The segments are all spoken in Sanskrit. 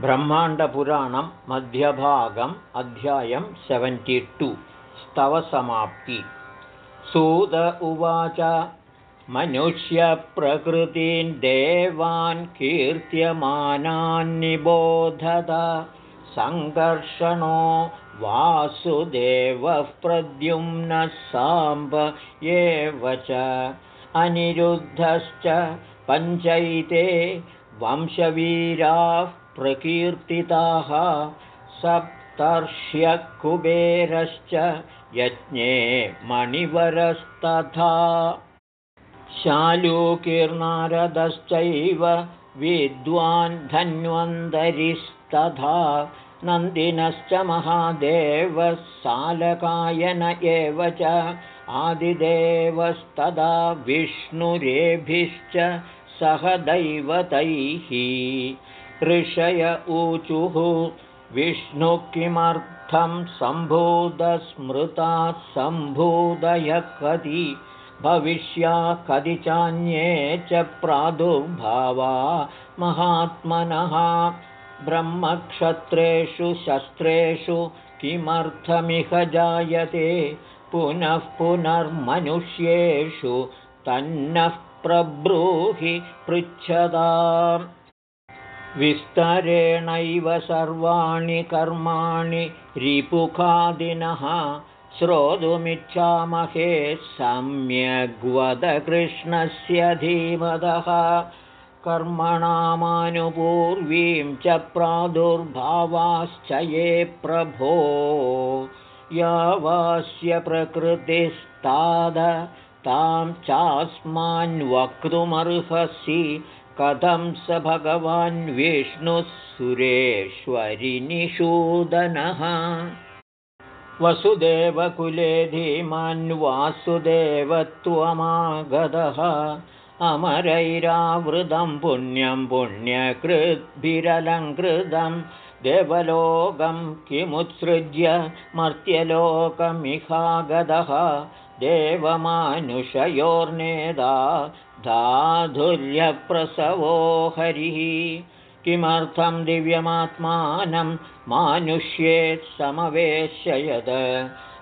ब्रह्माण्डपुराणं मध्यभागम् अध्यायं सेवेण्टि टु। स्तवसमाप्ति सूद उवाच मनुष्यप्रकृतीन् देवान् कीर्त्यमानान्निबोधत सङ्कर्षणो वासुदेवः प्रद्युम्नः साम्ब एव च। अनिरुद्धश्च पञ्चैते वंशवीराः प्रकीर्तिताः सप्तर्ष्यकुबेरश्च यज्ञे मणिवरस्तथा। शालूकीर्नारदश्चैव विद्वान् धन्वन्तरिस्तथा। नन्दिनश्च महादेवः सालकायन एव च आदिदेवस्तदा विष्णुरेभिश्च सह दैवतैः ऋषय ऊचुः। विष्णु किमर्थं सम्भूतस्मृता सम्भूदय कति भविष्या कति चान्ये च प्रादुर्भावा? महात्मनः ब्रह्मक्षत्रेषु शस्त्रेषु किमर्थमिह जायते? पुनः पुनर्मनुष्येषु तन्नः प्रब्रूहि पृच्छताम् विस्तरेणैव सर्वाणि कर्माणि रिपुखादिनः श्रोतुमिच्छामहे सम्यग्वदकृष्णस्य धीमदः। कर्मणामानुपूर्वीं च प्रादुर्भावाश्च ये प्रभो। यावास्य प्रकृतिस्ताद तां चास्मान्वक्तुमर्हसि कथं स भगवान् विष्णुः सुरेश्वरिनिषूदनः? वसुदेवकुले धीमान्वासुदेवत्वमागतः अमरैरावृतं पुण्यं पुण्यकृद्भिरलङ्कृतं देवलोकं किमुत्सृज्य मर्त्यलोकमिहागतः देवमानुषयोर्नेदा धाधुर्यप्रसवो हरिः। किमर्थं दिव्यमात्मानं मानुष्येत् समवेशयद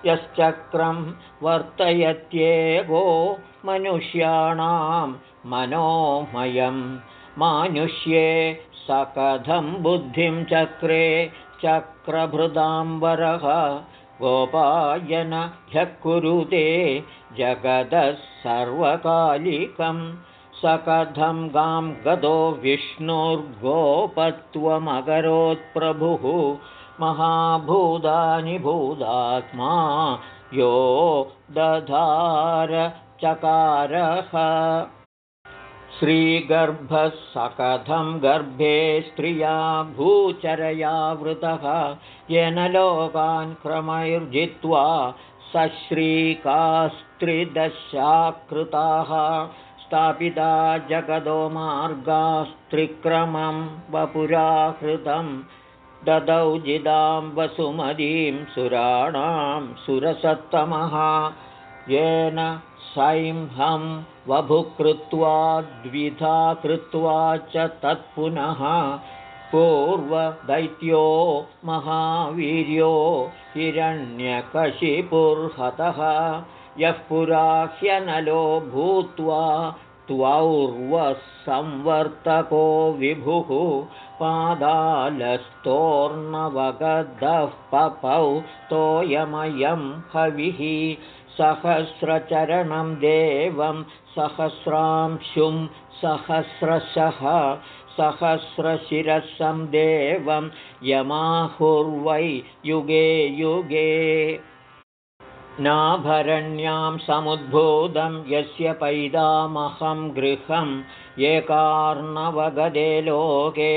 यश्चक्रं वर्तयत्येवो मनुष्याणां मनोमयं मानुष्ये सकथं बुद्धिं चक्रे चक्रभृदाम्बरः। गोपायन ह्यः कुरुते जगदः सर्वकालिकं स कथं गां गतो विष्णुर्गोपत्वमकरोत्प्रभुः महाभूतानि भूतात्मा यो दधार चकारः श्रीगर्भः सकथं गर्भे स्त्रिया भूचरया वृतः। येन लोकान् क्रमैर्जित्वा सश्रीकास्त्रिदशाकृताः स्थापिता जगदो मार्गास्त्रिक्रमं वपुराहृतं। ददौ जिदां वसुमदीं सुराणां सुरसत्तमः। येन सैंहं वभुकृत्वा द्विधा कृत्वा च तत्पुनः। पूर्वदैत्यो महावीर्यो हिरण्यकशिपुर्हतः यः पुराह्यनलो भूत्वा त्वौर्वसंवर्तको विभुः पादालस्तोर्णवगधः पपौ तोयमयं हविः सहस्रचरणं देवं सहस्रांशुं सहस्रशः सहस्रशिरसं देवं यमाहुर्वै युगे युगे नाभरण्यां समुद्भूतं यस्य पैदामहं गृहं एकार्णवगदे लोके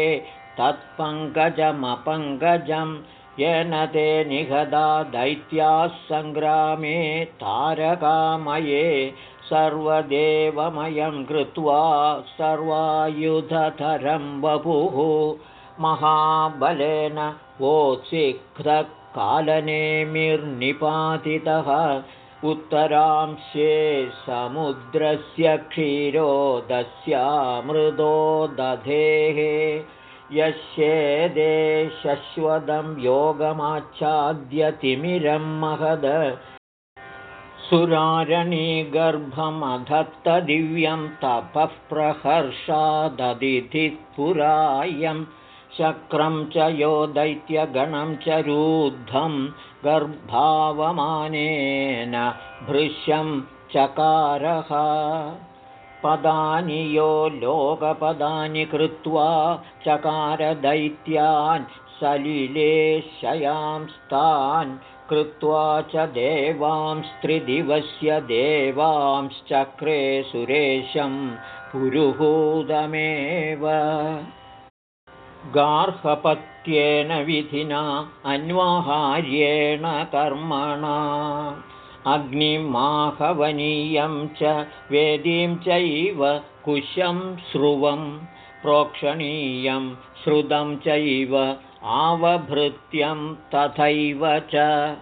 तत्पङ्कजमपङ्कजं येन ते निगदा दैत्याः सङ्ग्रामे तारकामये सर्वदेवमयं कृत्वा सर्वायुधधरं वपुः महाबलेन वोत्सिक्तकालनेमिर्निपातितः उत्तरांशे समुद्रस्य क्षीरो दधेः यस्येदे शश्वतं योगमाच्छाद्यतिमिरं महद। सुरारणीगर्भमधत्तदिव्यं तपः प्रहर्षाददिथिपुरायं शक्रं च यो दैत्यगणं च रुद्धं गर्भावमानेन भृश्यं चकारः। पदानि यो लोकपदानि कृत्वा चकारदैत्यान् सलिलेशयांस्तान् कृत्वा च देवांस्त्रिदिवस्य देवांश्चक्रे सुरेशं पुरुहूतमेव गार्हपत्येन विधिना अन्वाहार्येण कर्मणा। अग्निमाहवनीयं च वेदीं चैव कुशं स्रुवं प्रोक्षणीयं श्रुतं चैव आवभृत्यं तथैव च।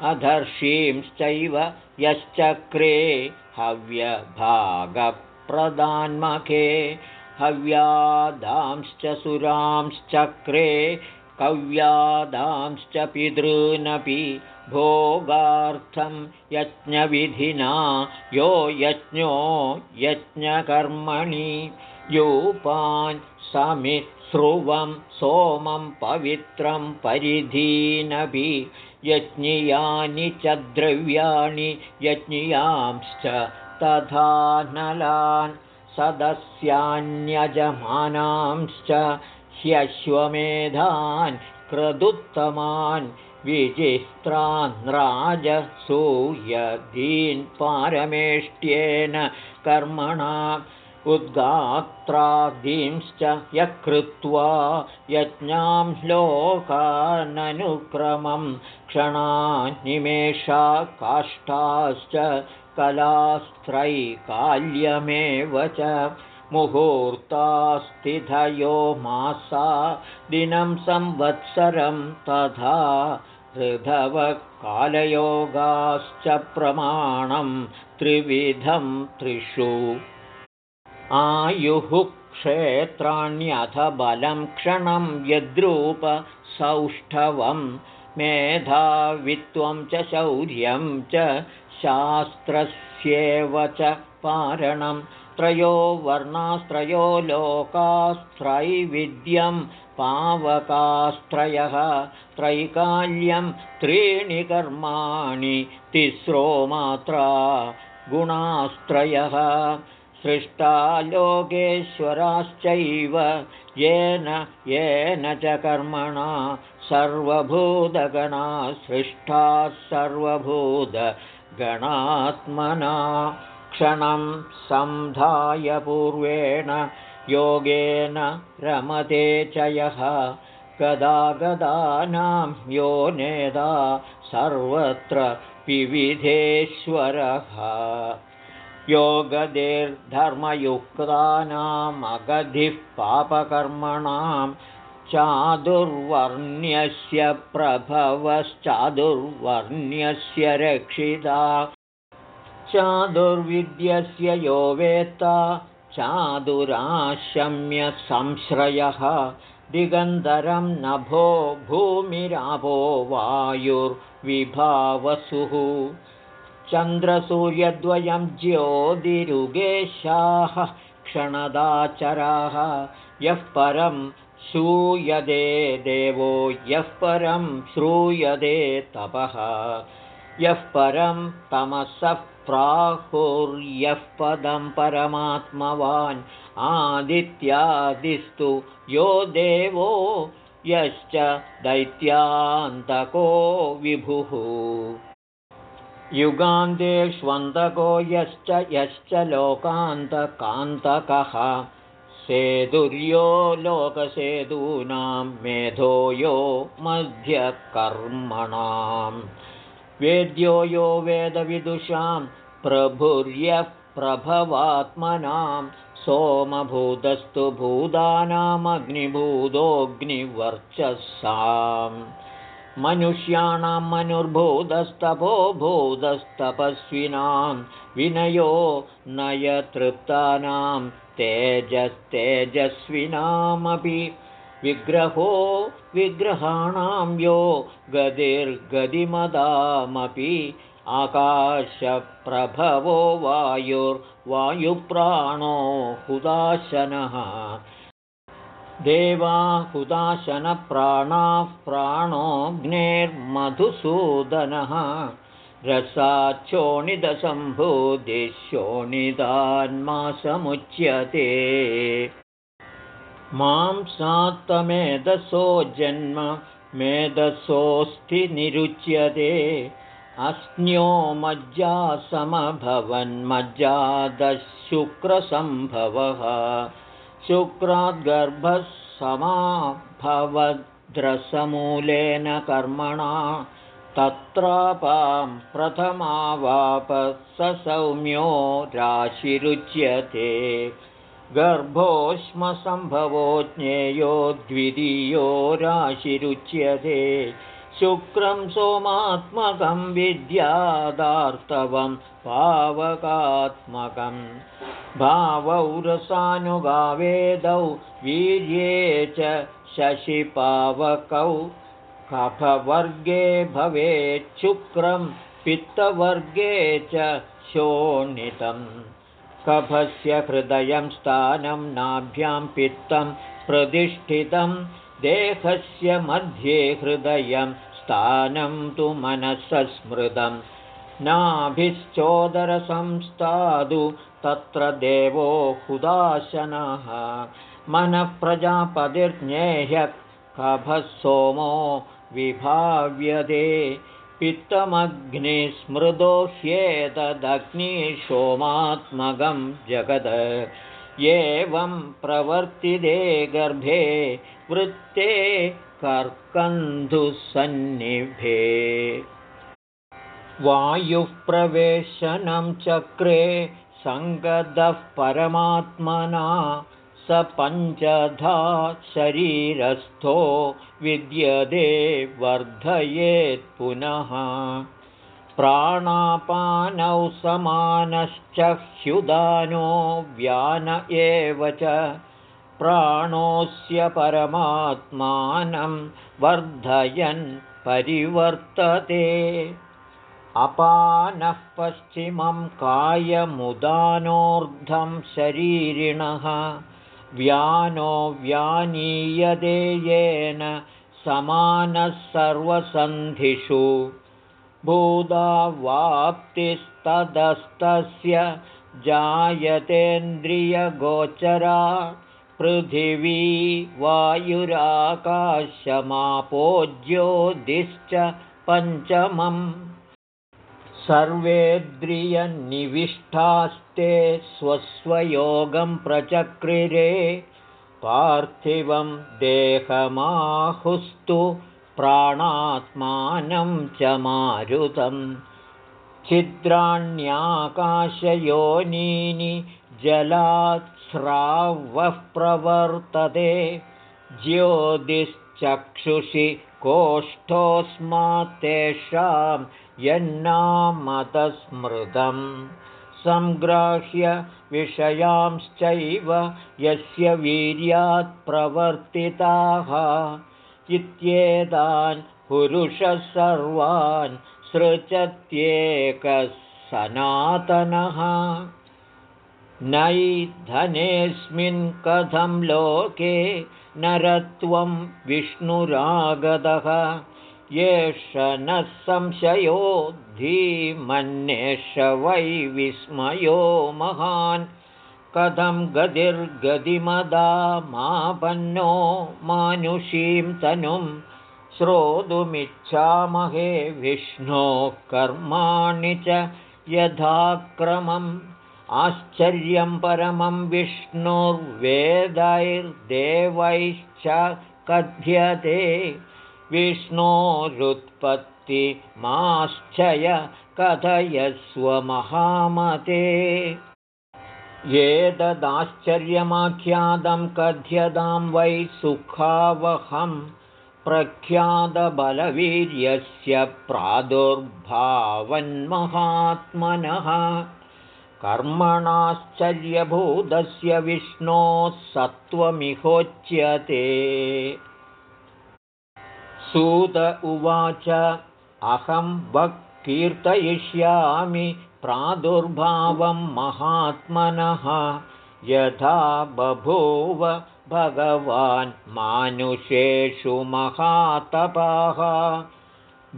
अधर्षींश्चैव यश्चक्रे हव्यभागप्रदान्मखे हव्यादांश्च सुरांश्चक्रे कव्यादांश्च पितॄनपि भोगार्थं यज्ञविधिना यो यज्ञो यज्ञकर्मणि। यूपान् समिश्रुवं सोमं पवित्रं परिधीनभि यज्ञियानि च द्रव्याणि यज्ञियांश्च तथा नलान् सदस्यान्यजमानांश्च ह्यश्वमेधान् क्रदुत्तमान् विजिस्त्रान्राजसूयदीन् पारमेष्ट्येन कर्मणा उद्गात्रादींश्च यः कृत्वा यज्ञां लोकाननुक्रमं क्षणानिमेषा काष्ठाश्च कलास्त्रैकाल्यमेव च मुहूर्तास्तिथयो मासा दिनं संवत्सरं तथा ऋधवकालयोगाश्च प्रमाणं त्रिविधं त्रिषु। आयुः क्षेत्राण्यथ बलं क्षणं यद्रूपसौष्ठवं मेधावित्वं च शौर्यं च शास्त्रस्येव च पारणं। त्रयो वर्णास्त्रयो लोकास्त्रैविध्यं पावकास्त्रयः। त्रैकाल्यं त्रीणि कर्माणि तिस्रो मात्रा गुणास्त्रयः। सृष्टा लोकेश्वराश्चैव येन येन च कर्मणा सर्वभूतगणा। सृष्टाः सर्वभूतगणात्मना क्षणं संधाय पूर्वेण योगेन रमते च यः। गदा गदानां यो नेदा सर्वत्र विविधेश्वरः। योगदेर्धर्मयुक्तानामगधिः पापकर्मणां चादुर्वर्ण्यस्य प्रभवश्चादुर्वर्ण्यस्य रक्षिता। चादुर्विद्यस्य यो वेत्ता चादुराशम्यसंश्रयः। दिगन्धरं नभो भूमिरापो वायुर्विभावसुः। चन्द्रसूर्यद्वयं ज्योतिरुगेशाः क्षणदाचराः। यः परं श्रूयते देवो यः परं श्रूयते तपः। यः परं तमसः प्राहुर्यः पदं परमात्मवान् आदित्यादिस्तु। यो देवो यश्च दैत्यान्तको विभुः। युगान्तेष्वन्तको यश्च यश्च लोकान्तकान्तकः सेदुर्यो लोकसेतूनां मेधो यो मध्यकर्मणाम्। वेद्यो यो वेदविदुषां प्रभुर्यः प्रभवात्मनां। सोमभूतस्तु भूतानामग्निभूतोऽग्निवर्चसाम्। मनुष्याणां मनुर्भूतस्तपो भूतस्तपस्विनां। विनयो नयतृप्तानां तेजस्तेजस्विनामपि विग्रहो विग्रहाणां यो गतिर्गतिमदामपि आकाशप्रभवो वायुर्वायुप्राणो हुदाशनः। देवाहुदाशनप्राणाः प्राणोऽग्नेर्मधुसूदनः रसाच्छोणिदशम्भुदिशोणिदान्मासमुच्यते मां सात्तमेधसो जन्म मेधसोऽस्ति निरुच्यते। अस्न्यो मज्जासमभवन्मज्जादशुक्रसम्भवः। शुक्राद्गर्भः समाभवद्रसमूलेन कर्मणा तत्रापां प्रथमावाप स सौम्यो राशिरुच्यते। गर्भोष्मसम्भवो ज्ञेयो द्वितीयो राशिरुच्यते। शुक्रं सोमात्मकं विद्यादार्तवं पावकात्मकं। भावौ रसानुगावेदौ वीर्ये च शशिपावकौ कफवर्गे भवेच्छुक्रं पित्तवर्गे च शोणितं कफस्य हृदयं स्थानं नाभ्यां पित्तं प्रतिष्ठितं। देहस्य मध्ये हृदयं स्थानं तु मनसस्मृतं नाभिश्चोदरसंस्थादु तत्र देवो हुदाशनः। मनःप्रजापतिर्ज्ञेह्यः कभः सोमो विभाव्यते पित्तमग्निस्मृदो ह्येतदग्निशोमात्मकं जगद एवं प्रवर्तिते गर्भे वृत्ते कर्कन्धुसन्निभे वायुः प्रवेशनं चक्रे सङ्गदः परमात्मना स पञ्चधा शरीरस्थो विद्यते वर्धयेत् पुनः। प्राणापानौ समानश्च ह्युदानो व्यान एव च। प्राणोऽस्य परमात्मानं वर्धयन् परिवर्तते। अपानः पश्चिमं कायमुदानोर्धं शरीरिणः व्यानो व्यानीयते येन समानः सर्वसन्धिषु भूदावाप्तिस्तदस्तस्य जायतेन्द्रियगोचरा पृथिवी वायुराकाशमापोज्योदिश्च पञ्चमम् सर्वेद्रियनिविष्टास्ते स्वस्वयोगं प्रचक्रिरे पार्थिवं देहमाहुस्तु प्राणात्मानं च मारुतं छिद्राण्याकाशयोनीनि जलात्स्रावः प्रवर्तते। ज्योतिश्चक्षुषि कोष्ठोऽस्मात् तेषां यन्नामतस्मृतं सङ्ग्राह्य विषयांश्चैव यस्य वीर्यात् प्रवर्तिताः इत्येतान् पुरुषः सर्वान् सृजत्येकः सनातनः नैधनेऽस्मिन् कथं लोके नरत्वं विष्णुरागतः एष नः संशयो धीमन्येष वै विस्मयो महान्। कथं गतिर्गतिमदा मापन्नो मानुषीं तनुं श्रोतुमिच्छामहे विष्णोः कर्माणि च यथाक्रमम्। आश्चर्यं परमं विष्णुर्वेदैर्देवैश्च कथ्यते विष्णोरुत्पत्तिमाश्चय कथयस्व महामते। एतदाश्चर्यमाख्यातं कथ्यतां वै सुखावहं प्रख्यातबलवीर्यस्य प्रादुर्भावन्महात्मनः। कर्मणाश्चर्यभूतस्य विष्णोः सत्त्वमिहोच्यते सूत उवाच अहं वक् कीर्तयिष्यामि प्रादुर्भावं महात्मनः। यथा बभूव भगवान् मानुषेषु महातपाः।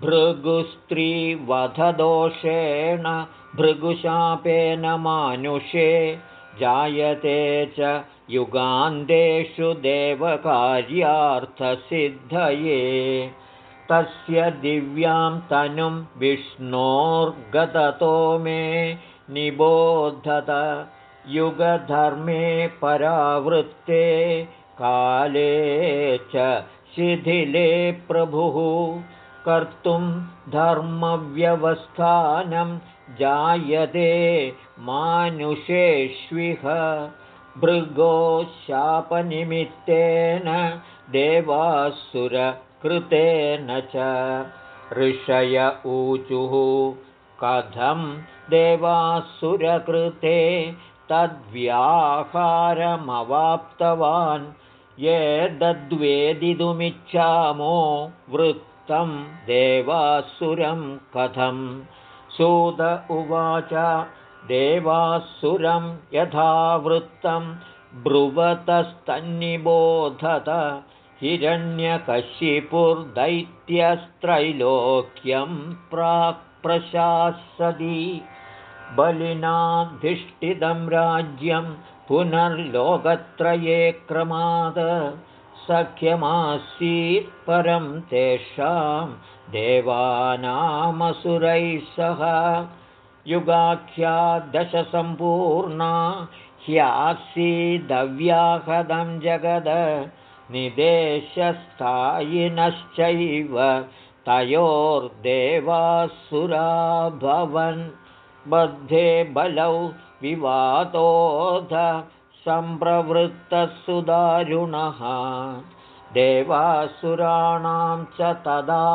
भृगुस्त्रीवधदोषेण भृगुशापेन मानुषे जायते च युगान्तेषु देवकार्यार्थसिद्धये। तस्य दिव्यां तनुं विष्णोर्गततो मे निबोधत। युगधर्मे परावृत्ते काले च शिथिले प्रभुः। कर्तुं धर्मव्यवस्थानं जायते मानुषेष्विह भृगो शापनिमित्तेन देवासुरकृतेन च ऋषय ऊचुः कथं देवासुरकृते तद्व्याहारमवाप्तवान्? ये दद्वेदितुमिच्छामो वृत्तं देवासुरं कथं? सुद उवाच देवासुरं यथा वृत्तं ब्रुवतस्तन्निबोधत हिरण्यकशिपुर्दैत्यस्त्रैलोक्यं प्राक्प्रशासति बलिनाधिष्ठितं राज्यं पुनर्लोकत्रये क्रमाद सख्यमासीत् परं तेषां देवानामसुरैः सह युगाख्या दशसम्पूर्णा ह्यासीदव्याहदं जगद निदेशस्थायिनश्चैव तयोर्देवासुराभवन्। बद्धे बलौ विवादोध सम्प्रवृत्तः सुदारुणः देवासुराणां च तदा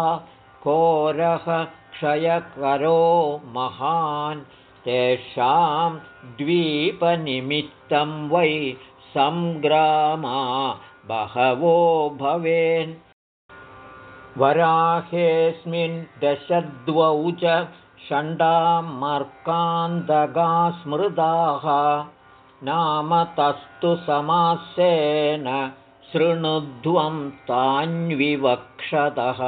कोरः क्षयकरो महान् तेषां द्वीपनिमित्तं वै सङ्ग्रामा बहवो भवेन्। वराहेऽस्मिन् दशद्वौ च षण्डामर्कान्तगा स्मृताः नाम तस्तु समासेन शृणुध्वं तान्विवक्षतः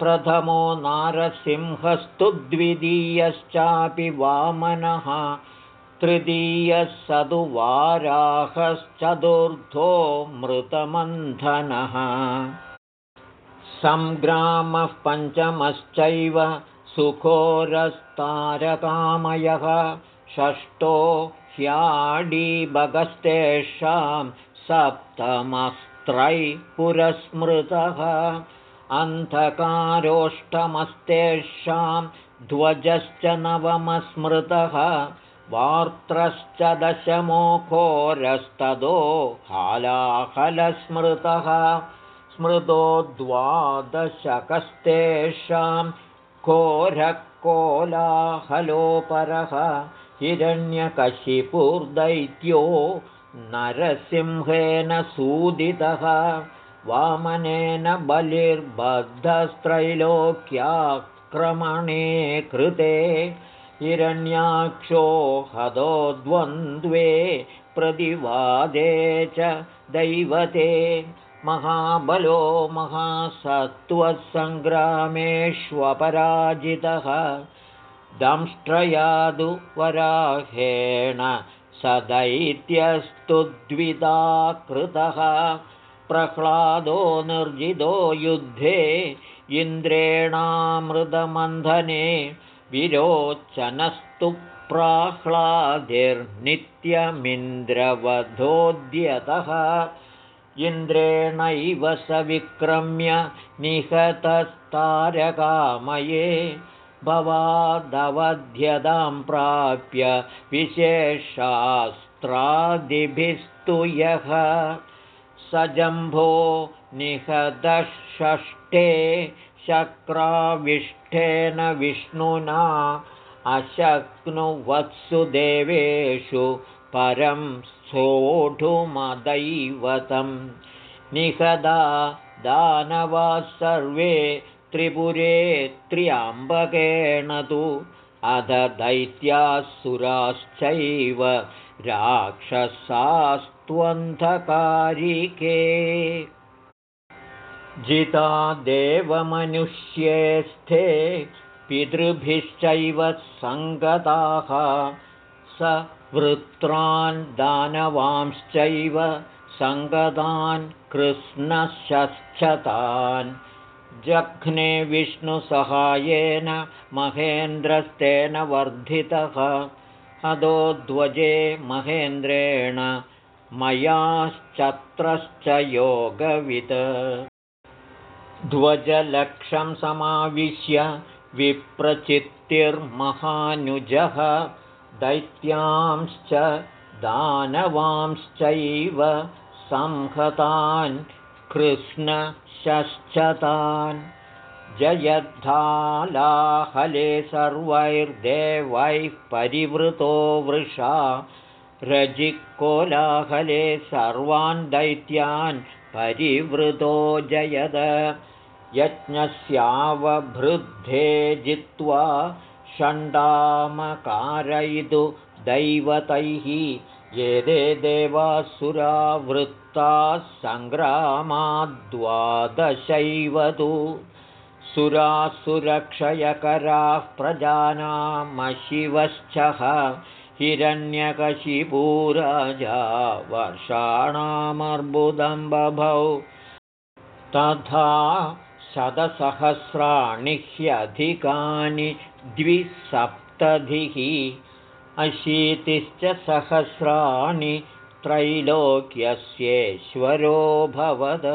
प्रथमो नारसिंहस्तु द्वितीयश्चापि वामनः तृतीयः सदुवाराहश्चतुर्थो मृतमन्थनः। सङ्ग्रामः पञ्चमश्चैव सुखोरस्तारकामयः षष्ठो ह्याडीबगस्तेषां सप्तमस्त्रै पुरस्मृतः अन्धकारोष्टमस्तेषां ध्वजश्च नवमस्मृतः वार्त्रश्च दशमोखोरस्तदो हालाहलस्मृतः स्मृतो द्वादशकस्तेषां कोलाहलोपरः हिरण्यकशिपुर्दैत्यो नरसिंहेन सूदितः वामनेन बलिर्बद्धस्त्रैलोक्याक्रमणे कृते हिरण्याक्षो हदो द्वन्द्वे प्रतिवादे च दैवते। महाबलो महासत्त्वसङ्ग्रामेष्वपराजितः। दंष्ट्रयादुवराहेण स दैत्यस्तु द्विधा कृतः प्रह्लादो निर्जितो युद्धे इन्द्रेणामृतमन्धने विरोचनस्तु प्राह्लादिर्नित्यमिन्द्रवधोद्यतः। इन्द्रेणैव स विक्रम्य निहतस्तारकामये भवादवध्यतां प्राप्य विशेषास्त्रादिभिस्तु यः स जम्भो निहतषष्ठे शक्राविष्ठेन विष्णुना अशक्नुवत्सु देवेषु परं सोढुमदैवतं। निहदा दानवा सर्वे त्रिपुरे त्र्यम्बकेण तु अध दैत्यासुराश्चैव राक्षसास्त्वन्धकारिके जिता देवमनुष्येस्थे पितृभिश्चैव सङ्गताः स वृत्रान् दानवांश्चैव सङ्गतान् कृष्णशश्चतान् जघ्ने विष्णुसहायेन महेन्द्रस्तेन वर्धितः अदोध्वजे महेन्द्रेण मयाश्चत्रश्च योगवित् ध्वजलक्षं समाविश्य विप्रचित्तिर्महानुजः दैत्यांश्च दानवांश्चैव संहतान् कृष्णशश्चतान्। जयद्धालाहले सर्वैर्देवैः परिवृतो वृषा रजिकोलाहले सर्वान् दैत्यान् परिवृतो जयद। यज्ञस्यावभृद्धे जित्वा षण्डामकारयितु दैवतैः। ये दे देवासुरावृत्ताः सङ्ग्रामाद्वादशैव तु सुरासुरक्षयकराः प्रजानामशिवश्चः हिरण्यकशिपूराजा वर्षाणामर्बुदं बभौ तथा शतसहस्राणि ह्यधिकानि द्विसप्ततिः अशीतिश्च सहस्राणि त्रैलोक्यस्येश्वरोऽभवद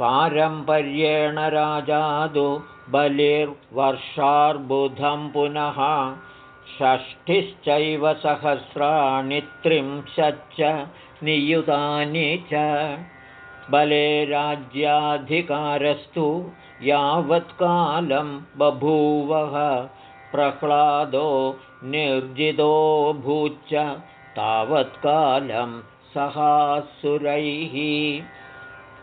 पारम्पर्येण राजादु बलिर्वर्षार्बुधं पुनः षष्ठिश्चैव सहस्राणि त्रिंशच्च नियुतानि च। बले राज्याधिकारस्तु यावत्कालं बभूवः प्रह्लादो निर्जितो भूच्च तावत्कालं सहासुरैः।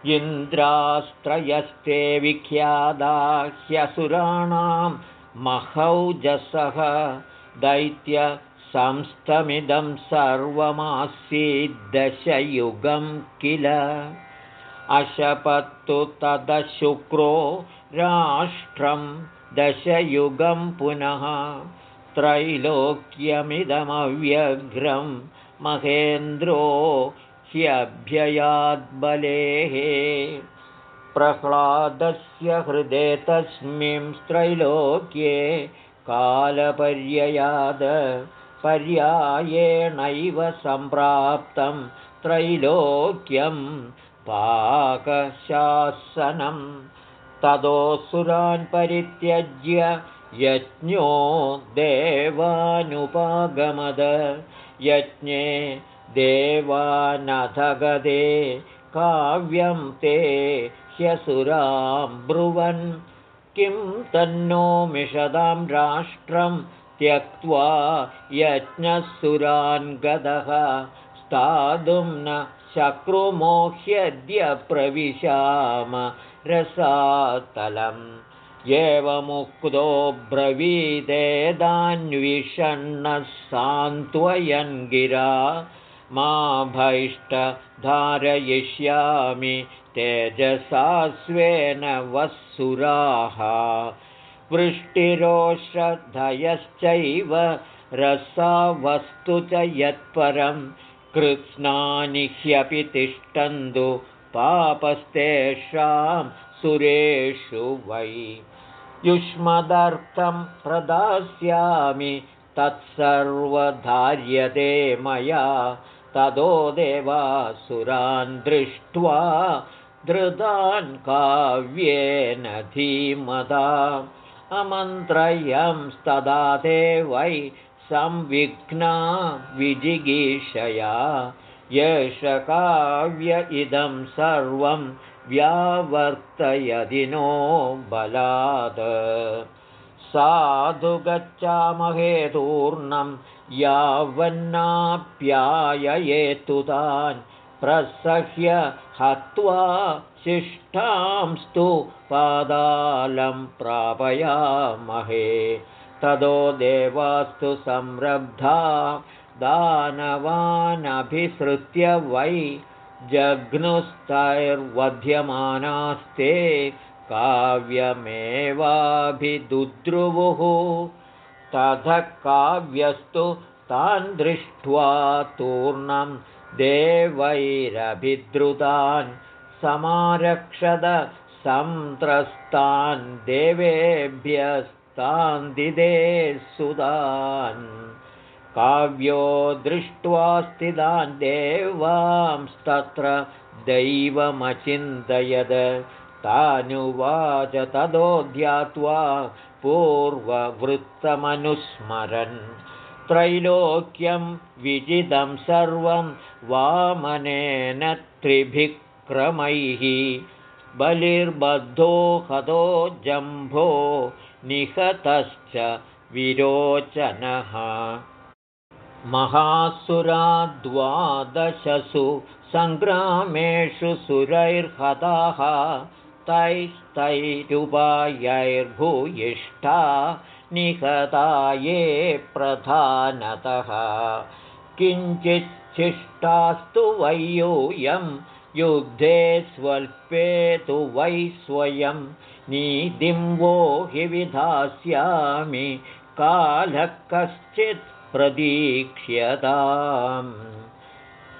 इन्द्रास्त्रयस्ते विख्यादा ह्यसुराणां महौजसः दैत्यसंस्तमिदं सर्वमासीद्दशयुगं किल? अशपत्तु तदशुक्रो राष्ट्रं दशयुगं पुनः त्रैलोक्यमिदमव्यघ्रं महेन्द्रो ह्यभ्ययाद्बलेः प्रह्लादस्य हृदे त्रैलोक्ये कालपर्ययाद पर्यायेणैव सम्प्राप्तं त्रैलोक्यं पाकशासनं। तदोऽसुरान् परित्यज्य यज्ञो देवानुपागमद। यज्ञे देवानथगदे काव्यं ते ह्यसुरां ब्रुवन् किं तन्नो मिषदां राष्ट्रं त्यक्त्वा यज्ञसुरान् गदः। स्थातुं न शक्रुमोह्यद्य प्रविशाम रसातलम्। एवमुक्तो ब्रवीदेदान्विषण्णः सान्त्वयन् गिरा मा भैष्ट धारयिष्यामि तेजसा स्वेन वःसुराः वृष्टिरोषधयश्चैव रसावस्तु च यत्परं कृत्स्नानि ह्यपि तिष्ठन्तु पापस्तेषां सुरेषु वै। युष्मदर्थं प्रदास्यामि तत्सर्वधार्यते मया। ततो देवासुरान् दृष्ट्वा धृतान् काव्येन धीमता अमन्त्रयंस्तदा ते वै संविघ्ना विजिगीषया। येष काव्य इदं सर्वं व्यावर्तयदिनो बलाद साधु गच्छामहे तूर्णं यावन्नाप्याययेतु तान् प्रसह्य हत्वा शिष्टांस्तु पादालं प्रापयामहे। तदो देवास्तु संरब्धा दानवानभिसृत्य वै जघ्नुस्तैर्वध्यमानास्ते काव्यमेवाभिदुद्रुवुः। ततः काव्यस्तु तान् दृष्ट्वा तूर्णं देवैरभिद्रुतान् समारक्षद संत्रस्तान् देवेभ्यस्तान् दिदे सुदान्। काव्यो दृष्ट्वा स्थितान् देवांस्तत्र दैवमचिन्तयद। तानुवाच तदो ध्यात्वा पूर्ववृत्तमनुस्मरन् त्रैलोक्यं विजितं सर्वं वामनेन त्रिभिक्रमैः। बलिर्बद्धो हतो जम्भो निहतश्च विरोचनः। महासुराद्वादशसु सङ्ग्रामेषु सुरैर्हताः तैस्तैरुपायैर्भूयिष्ठा निहता ये प्रधानतः। किञ्चिच्छिष्टास्तु वै यूयं युद्धे स्वल्पे तु वै स्वयं। नीतिं वो हि विधास्यामि कालः कश्चित् प्रतीक्ष्यताम्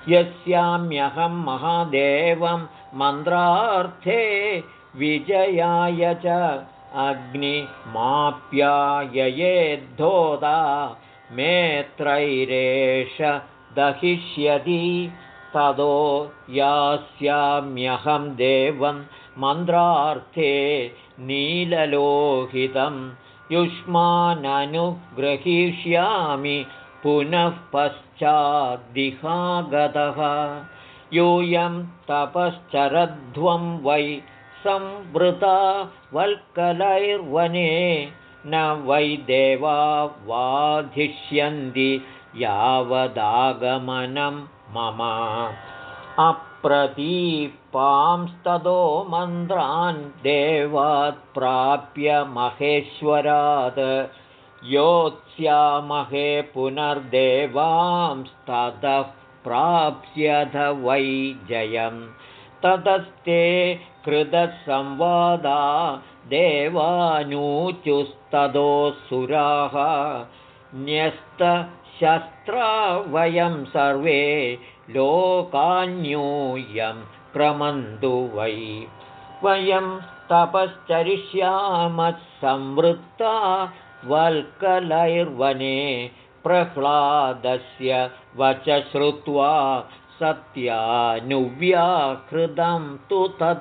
यस्याम्यहं महादेवं मन्त्रार्थे विजयाय च अग्निमाप्याययेद्धोदा मेत्रैरेष दहिष्यति। ततो यास्याम्यहं देवं मन्त्रार्थे नीललोहितं युष्माननुग्रहीष्यामि पुनः पश्चाद्दिहागतः। यूयं तपश्चरध्वं वै संवृता वल्कलैर्वने न वै देवा वाधिष्यन्ति यावदागमनं मम। अप्रतीपांस्ततो मन्त्रान् देवात् प्राप्य महेश्वरात्। योत्स्यामहे पुनर्देवांस्ततः प्राप्स्यथ वै जयम्। ततस्ते कृतसंवादा देवानूचुस्तदोऽसुराः न्यस्तशस्त्रा वयं सर्वे लोकान्यूयं क्रमन्तु वै। वयं तपश्चरिष्यामः संवृत्ता वल्कलैर्वने प्रह्लादस्य वच श्रुत्वा सत्यानुव्याहृतं तु तद।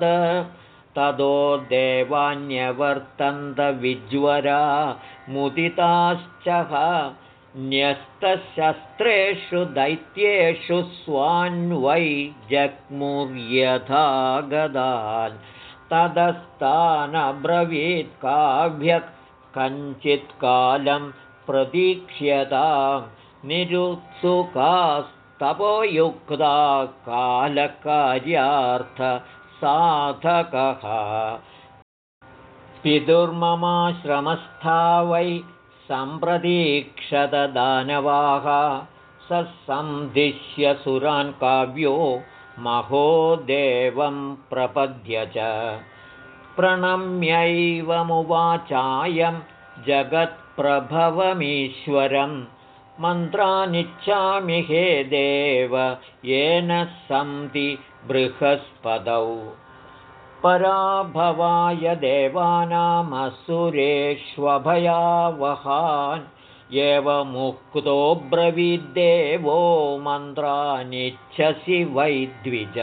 तदो देवान्यवर्तन्तविज्वरा मुदिताश्च। न्यस्तशस्त्रेषु दैत्येषु स्वान्वै जग्मुर्यथा गदान् तदस्तानब्रवीत् काव्य कञ्चित्कालं प्रतीक्ष्यतां निरुत्सुकास्तपोयुक्ता कालकार्यार्थसाधकः पितुर्ममाश्रमस्था वै सम्प्रतीक्षतदानवाः स सन्दिश्य सुरान् काव्यो महो देवं प्रपद्य च। प्रणम्यैवमुवाचायं जगत्प्रभवमीश्वरं मन्त्रानिच्छामि हे देव येन सन्ति बृहस्पदौ पराभवाय देवानामसुरेष्वभयावहान् एवमुक्तो ब्रवीद्देवो मन्त्रानिच्छसि वैद्विज।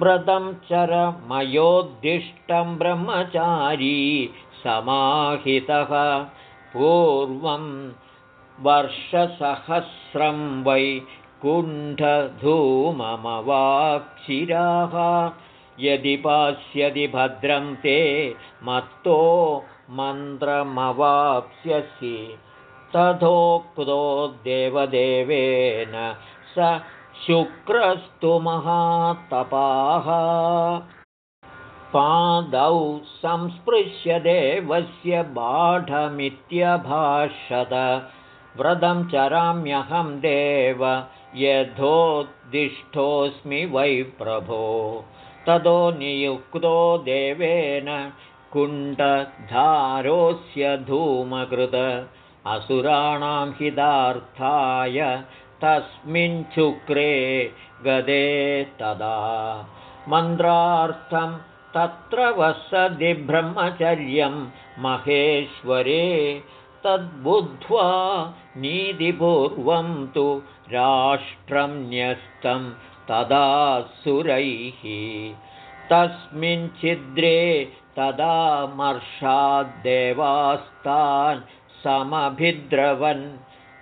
व्रतं चरमयोद्दिष्टं ब्रह्मचारी समाहितः पूर्वं वर्षसहस्रं वै कुण्ठधूममवाक्षिराः। यदि पास्यति भद्रं ते मत्तो मन्त्रमवाप्स्यसि तथोक्तो देवदेवेन स शुक्रस्तु महातपाः। पादौ संस्पृश्य देवस्य बाढमित्यभाषत व्रतं चराम्यहं देव यथोद्दिष्टोऽस्मि वै प्रभो। ततो नियुक्तो देवेन कुण्डधारोऽस्य धूमकृत असुराणां हितार्थाय तस्मिञ्चुक्रे गदे तदा। मन्त्रार्थं तत्र वसति ब्रह्मचर्यं महेश्वरे तद्बुद्ध्वा नीतिपूर्वं तु राष्ट्रं न्यस्तं तदा सुरैः तस्मिञ्छिद्रे तदा मर्षाद्देवास्तान् समभिद्रवन्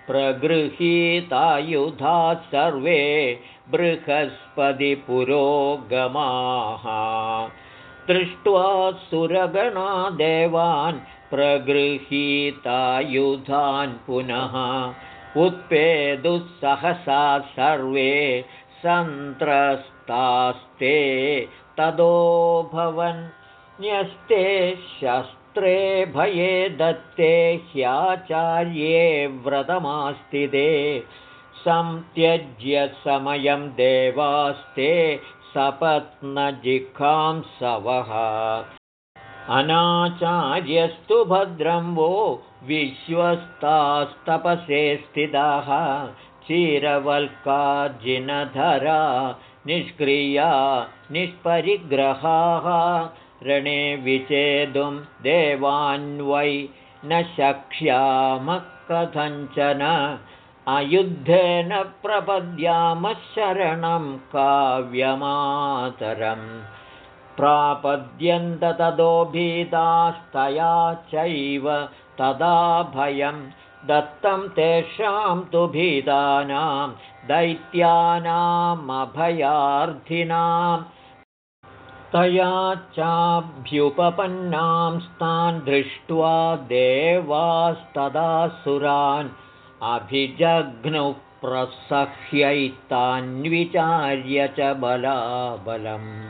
प्रगृहीतायुधा सर्वे बृहस्पतिपुरोगमाः दृष्ट्वा सुरगणा देवान् प्रगृहीतायुधान् पुनः। उत्पेदुःसहसा सर्वे सन्त्रस्तास्ते तदोभवन् न्यस्ते शस्त्रे भये दत्ते ह्याचार्ये व्रतमास्तिते संत्यज्य समयं देवास्ते सपत्नजिखांसवः अनाचार्यस्तु भद्रं वो विश्वस्तास्तपसे स्थिताः। चिरवल्काजिनधरा निष्क्रिया निष्परिग्रहाः। रणे विचेदुं देवान्वै न शक्ष्यामः कथञ्चन अयुद्धेन प्रपद्यामः शरणं काव्यमातरम् प्रापद्यन्तततो भीतास्तया चैव तदा भयं। दत्तं तेषां तु भीतानां दैत्यानामभयार्थिनां। तया चाभ्युपपन्नांस्तान् दृष्ट्वा देवास्तदासुरान् अभिजघ्नुप्रसह्यैतान्विचार्य च बलाबलम्।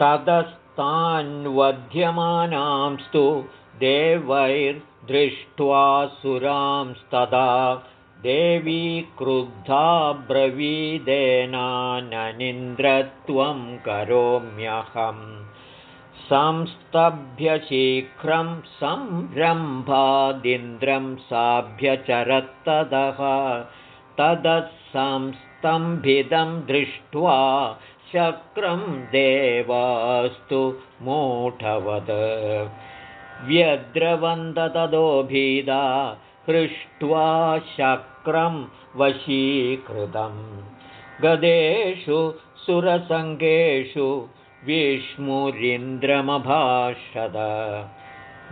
ततस्तान्वध्यमानांस्तु देवैर्दृष्ट्वा सुरांस्तदा देवी क्रुद्धा ब्रवीदेनाननिन्द्रत्वं करोम्यहम् संस्तभ्यशीघ्रं संरम्भादिन्द्रं साभ्यचरत्तदः। तदत्संस्तम्भितं दृष्ट्वा शक्रं देवास्तु मूढवद व्यद्रवन्दतदोभीदा हृष्ट्वा शक्रं वशीकृतं। गदेषु सुरसङ्गेषु विष्णुरिन्द्रमभाषद।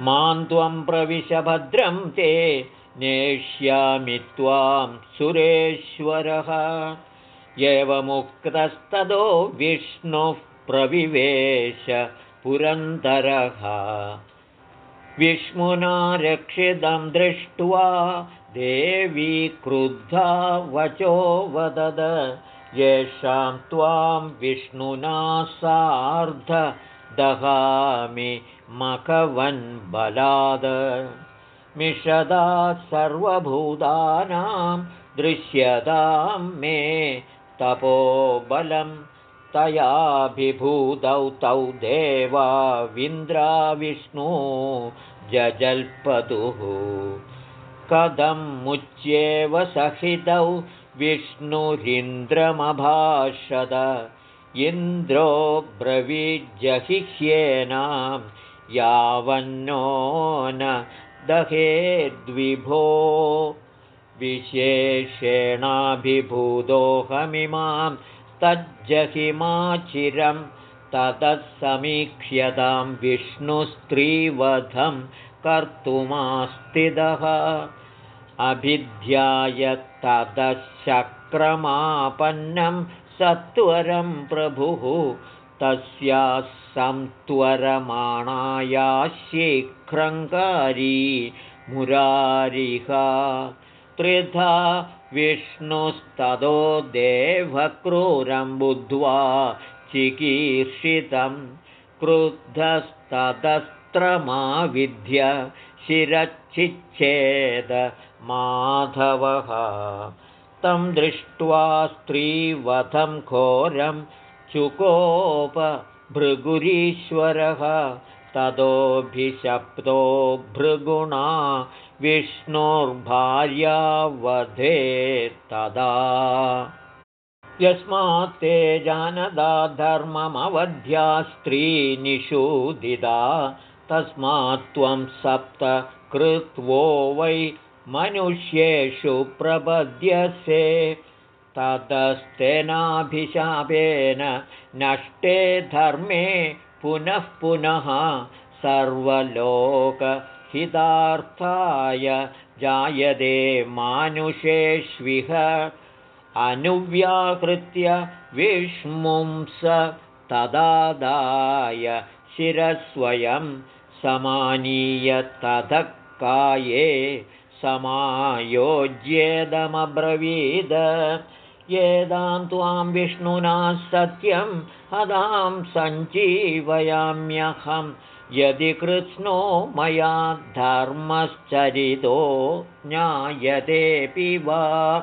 मां त्वं प्रविशभद्रं ते नेष्यामि त्वां सुरेश्वरः। एवमुक्तस्ततो विष्णुः प्रविवेश पुरन्दरः। विष्णुना रक्षितं दृष्ट्वा देवी क्रुद्धा वचो वदद येषां त्वां विष्णुना सार्ध दहामि मखवन्बलाद मिषदा सर्वभूतानां दृश्यतां मे तपोबलं तयाभिभूतौ तौ देवाविन्द्राविष्णु जजल्पतुः। कथं मुच्येव सहितौ विष्णुरिन्द्रमभाषद इन्द्रो ब्रवीजहिह्येनां यावन्नो न दहेद्विभो। विशेषेणाभिभूतोऽहमिमां तज्जहिमाचिरं ततः समीक्ष्यतां विष्णुस्त्रीवधं कर्तुमास्तिदः अभिध्याय ततः शक्रमापन्नं सत्वरं प्रभुः। तस्याः संत्वरमाणाया शीघ्रङ्कारी मुरारिः त्रिधा विष्णुस्ततो देवक्रूरं बुद्ध्वा चिकीर्षितं। क्रुद्धस्ततस्त्रमाविध्य शिरच्छिच्छेद माधवः। तं दृष्ट्वा स्त्रीवधं घोरं चुकोपभृगुरीश्वरः। ततोऽभिशप्तो भृगुणा विष्णोर्भार्यावधे तदा। यस्मात् ते जानदा धर्ममवध्या स्त्रीनिषूदिदा तस्मात् त्वं सप्त कृत्वो वै मनुष्येषु प्रपद्यसे। ततस्तेनाभिशापेन नष्टे धर्मे पुनः पुनः सर्वलोकहितार्थाय जायते मानुषेष्विह। अनुव्याकृत्य विष्मुंस तदादाय शिरस्वयं समानीय काये समायोज्येदमब्रवीद। येदां त्वां विष्णुना सत्यं हदां सञ्जीवयाम्यहं यदि कृत्स्नो मया धर्मश्चरितो ज्ञायतेऽपि वा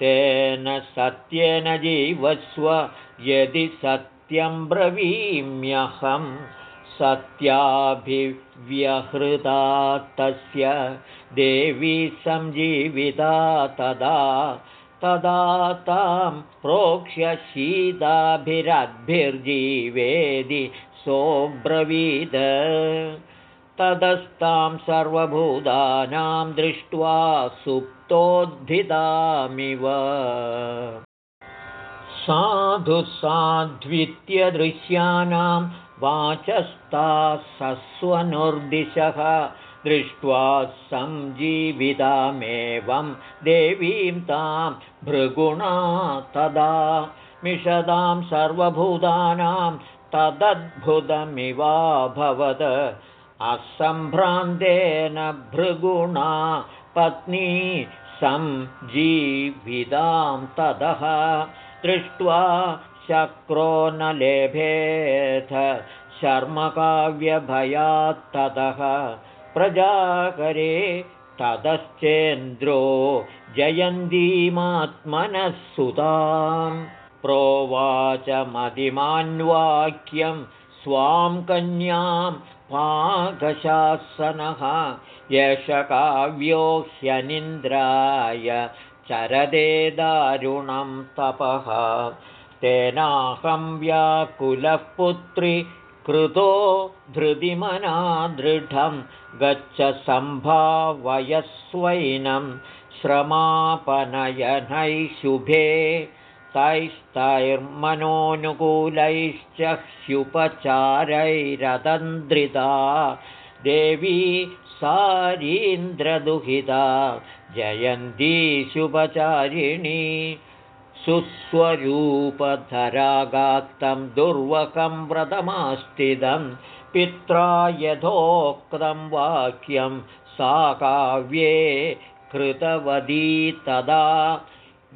तेन सत्येन जीवस्व यदि सत्यं ब्रवीम्यहं सत्याभिव्यहृता तस्य देवी सञ्जीविता तदा तदा तां प्रोक्ष्य शीताभिरद्भिर्जीवेदि सोऽब्रवीद। ततस्तां सर्वभूतानां दृष्ट्वा सुप्तोद्धितामिव। साधु साध्वित्यदृश्यानां वाचस्ता सस्वनुर्दिशः दृष्ट्वा सञ्जीवितामेवं देवीं तां भृगुणा तदा। मिषदां सर्वभूतानां तदद्भुतमिवाभवत्। असम्भ्रान्तेन भृगुणा पत्नी सञ्जीवितां ततः दृष्ट्वा शक्रो न लेभेथ। शर्मकाव्यभयात्ततः प्रजाकरे ततश्चेन्द्रो जयन्तीमात्मनः सुतां प्रोवाच मदिमान्वाक्यं स्वां कन्यां पाकशासनः एष काव्यो ह्यनिन्द्राय चरदे दारुणं तपः तेनाहं व्याकुलः पुत्री कृतो धृतिमना दृढं गच्छ सम्भावयस्वैनं श्रमापनयनैः शुभे तैस्तैर्मनोनुकूलैश्च ह्युपचारैरतन्द्रिता देवी सारीन्द्रदुहिता जयन्ती शुभचारिणी सुस्वरूपधरागात्तं दुर्वकं व्रतमास्तिदं पित्रा यथोक्तं वाक्यं सा काव्ये कृतवती तदा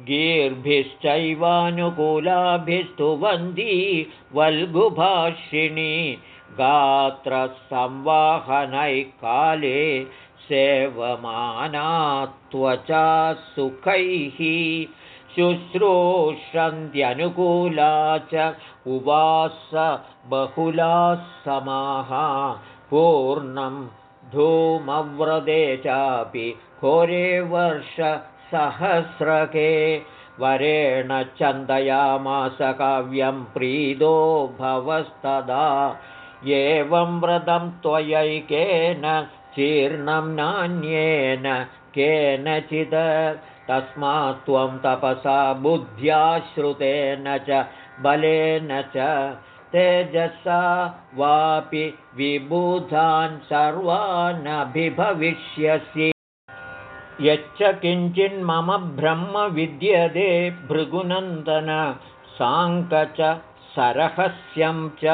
गीर्भिश्चैवानुकूलाभिस्तुवन्ती वल्गुभाषिणी गात्रसंवाहनैकाले सेवमाना सुखैः शुश्रूषन्त्यनुकूला च उवास बहुला समाः पूर्णं धूमव्रते चापि घोरे वर्षसहस्रके। वरेण चन्दयामास काव्यं प्रीदो भवस्तदा। एवं व्रतं त्वयैकेन चीर्णं नान्येन केनचित् तस्मात् त्वं तपसा बुद्ध्या श्रुतेन च बलेन च तेजसा वापि विबुधान् सर्वानभिभविष्यसि। यच्च किञ्चिन्मम ब्रह्म विद्यते भृगुनन्दन साङ्क च सरहस्यं च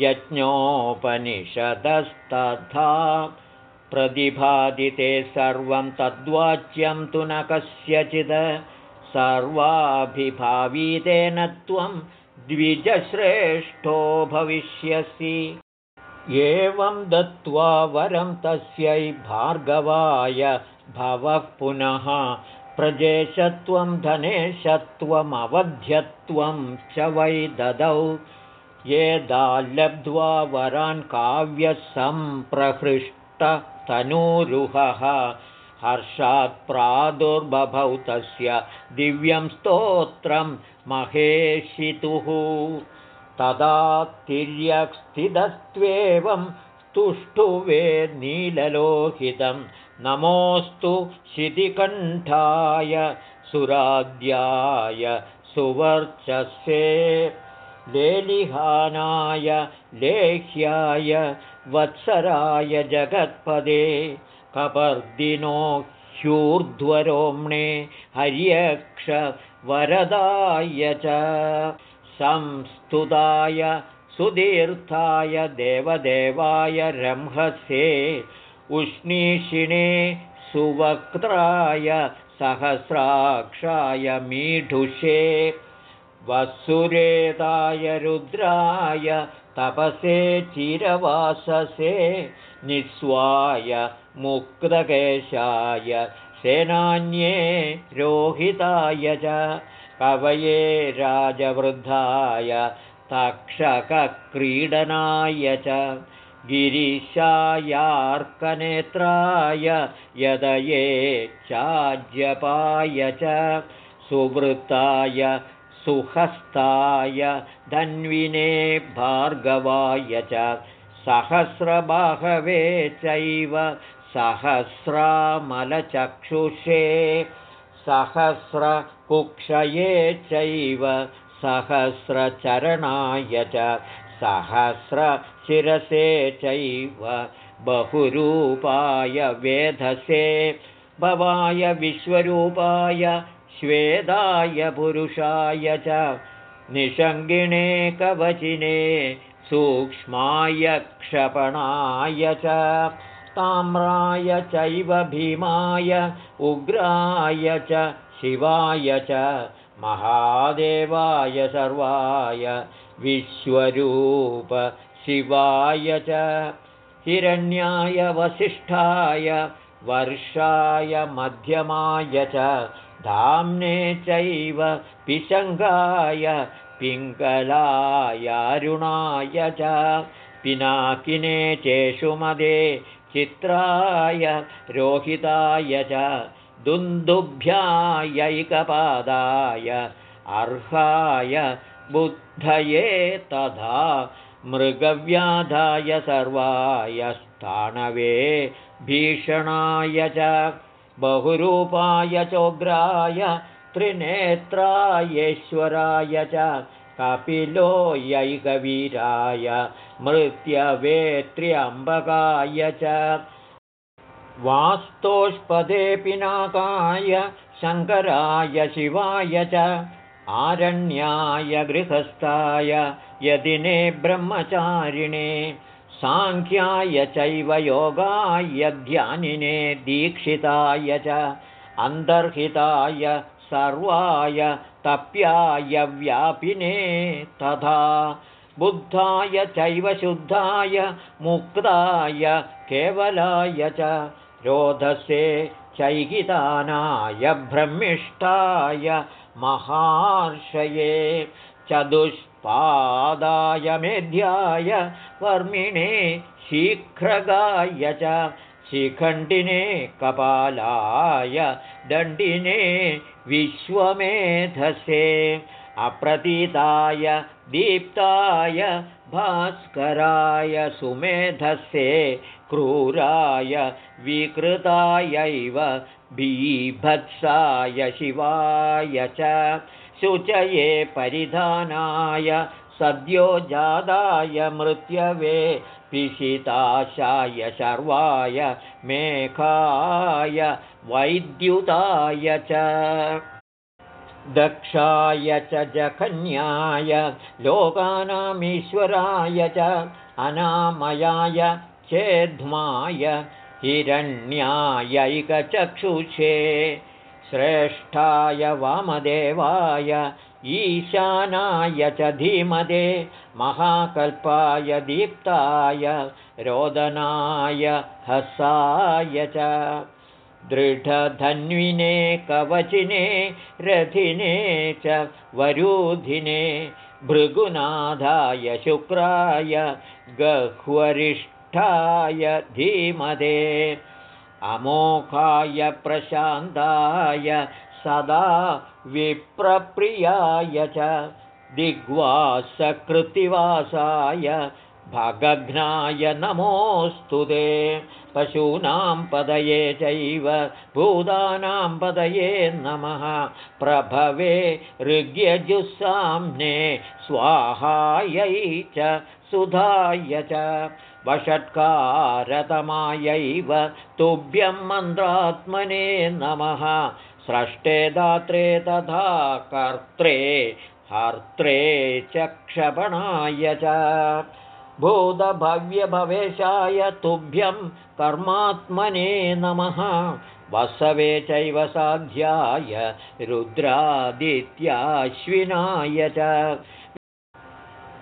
यज्ञोपनिषदस्तथा प्रतिभादिते सर्वं तद्वाच्यं तु न कस्यचित् सर्वाभिभावीतेन त्वं द्विजश्रेष्ठो भविष्यसि। एवं दत्त्वा वरं तस्यै भार्गवाय भवः पुनः प्रजेशत्वं धनेशत्वमवध्यत्वं च वै ददौ। ये दाल्लब्ध्वा वरान् काव्यसम्प्रहृष्टतनूरुहः हर्षात् प्रादुर्बभौ तस्य दिव्यं स्तोत्रं महेशितुः। तदा तिर्यक्स्थितस्त्वेवं तुष्टुवे नीललोहितं। नमोऽस्तु शितिकण्ठाय सुराद्याय सुवर्चसे लेलिहानाय लेह्याय वत्सराय जगत्पदे कपर्दिनो ह्यूर्ध्वरोम्णे हर्यक्षवरदाय च संस्तुताय सुदीर्थाय देवदेवाय रंहसे उष्णीषिणे सुवक्त्राय सहस्राक्षाय मीढुषे वसुरेताय रुद्राय तपसे चिरवाससे निःस्वाय मुक्तकेशाय सेनान्ये रोहिताय च कवये राजवृद्धाय तक्षकक्रीडनाय च गिरिशायार्कनेत्राय यदये चाज्यपाय च सुवृत्ताय सुहस्ताय धन्विने भार्गवाय च सहस्रबाहवे चैव सहस्रामलचक्षुषे सहस्रकुक्षये चैव सहस्रचरणाय च सहस्रशिरसे चैव बहुरूपाय वेधसे भवाय विश्वरूपाय श्वेदाय पुरुषाय च निषङ्गिणे कवचिने सूक्ष्माय क्षपणाय च ताम्राय चैव भीमाय उग्राय च शिवाय च महादेवाय सर्वाय विश्वरूप शिवाय च हिरण्याय वसिष्ठाय वर्षाय मध्यमाय च धाम्ने चैव पिशङ्गाय पिङ्गलायारुणाय च। पिनाकिने चेषुमदे चित्राय रोहिताय च। दुन्दुभ्यायैकपादाय अर्हाय बुद्धये तथा मृगव्याधाय सर्वाय स्थाणवे भीषणाय च बहुरूपाय चोग्राय त्रिनेत्रायेश्वराय च कपिलोयैकवीराय मृत्यवेत्र्यम्बकाय च। वास्तोष्पदे पिनाकाय शङ्कराय शिवाय च आरण्याय गृहस्थाय यदिने ब्रह्मचारिणे साङ्ख्याय चैव योगाय ध्यानिने दीक्षिताय च अन्तर्हिताय सर्वाय तप्याय व्यापिने तथा बुद्धाय चैव शुद्धाय मुक्ताय केवलाय च रोधसे चैकितानाय ब्रह्मिष्ठाय महार्षये चतुष्पादाय मेध्याय वर्मिणे शीघ्रगाय च शिखण्डिने कपालाय दण्डिने विश्वमेधसे अप्रतीताय दीप्ताय भास्कराय सुमेधसे क्रूराय विकृतायैव बीभत्साय शिवाय च शुचये परिधानाय सद्यो जादाय मृत्यवे पिशिताशाय शर्वाय मेघाय वैद्युताय च। दक्षाय च जघन्याय लोकानामीश्वराय च अनामयाय चेध्माय हिरण्यायैकचक्षुषे श्रेष्ठाय वामदेवाय ईशानाय च धीमदे महाकल्पाय दीप्ताय रोदनाय हसाय च। दृढधन्विने कवचिने रथिने च वरूधिने भृगुनाथाय शुक्राय गह्वरिष्ठाय धीमदे अमोघाय प्रशान्ताय सदा विप्रप्रियाय च दिग्वासकृतिवासाय भगघ्नाय नमोऽस्तु ते। पशूनां पदये चैव भूतानां पदये नमः। प्रभवे ऋग्यजुस्साम्ने स्वाहायै च सुधाय च वषट्कारतमायैव तुभ्यं मन्त्रात्मने नमः। स्रष्टे दात्रे तथा कर्त्रे हर्त्रे च क्षपणाय च। भूतभव्यभवेशाय तुभ्यं कर्मात्मने नमः। वसवे चैव साध्याय रुद्रादित्याश्विनाय च।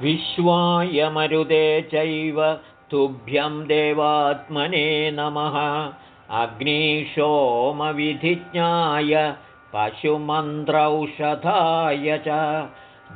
विश्वाय मरुदे चैव तुभ्यं देवात्मने नमः। अग्निशोमविधिज्ञाय पशुमन्त्रौषधाय च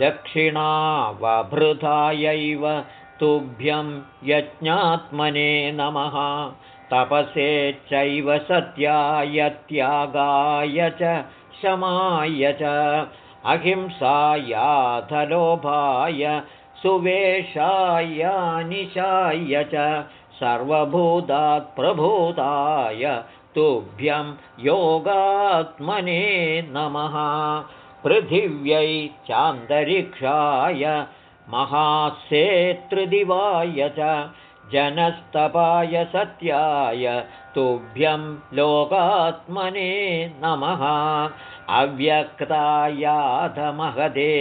दक्षिणावभृतायैव तुभ्यं यज्ञात्मने नमः। तपसे चैव सत्याय त्यागाय च शमाय च। अहिंसायाथलोभाय सुवेशायानिशाय च सर्वभूतात्प्रभूताय तुभ्यं योगात्मने नमः। पृथिव्यै चान्तरिक्षाय महासेतृदिवाय च जनस्तपाय सत्याय तुभ्यं लोकात्मने नमः। अव्यक्तायाधमहदे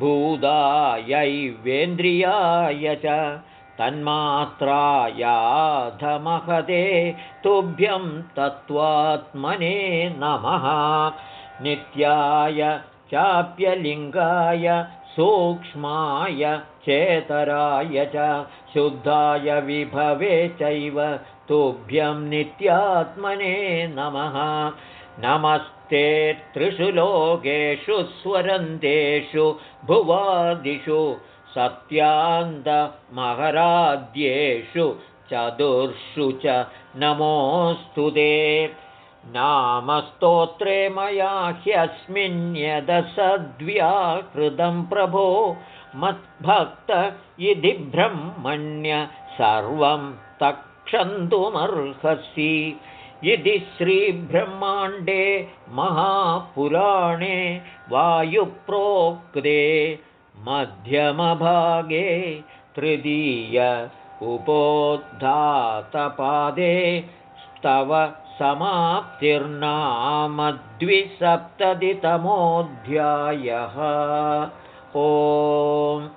भूदायैवेन्द्रियाय च तन्मात्रायाधमहदे तुभ्यं तत्त्वात्मने नमः। नित्याय चाप्यलिङ्गाय सूक्ष्माय चेतराय च शुद्धाय विभवे चैव तुभ्यं नित्यात्मने नमः नमस्ते त्रिषु लोकेषु स्वरन्तेषु भुवादिषु सत्यान्तमहराद्येषु चतुर्षु च नमोऽस्तु ते। नामस्तोत्रे मया ह्यस्मिन्यदसद्व्याकृतं प्रभो मद्भक्त इति ब्रह्मण्य सर्वं तक्षन्तुमर्हसि इति श्रीब्रह्माण्डे महापुराणे वायुप्रोक्ते मध्यमभागे तृतीय उपोद्धातपादे स्तव समाप्तिर्नामद्विसप्ततितमोऽध्यायः। ओम्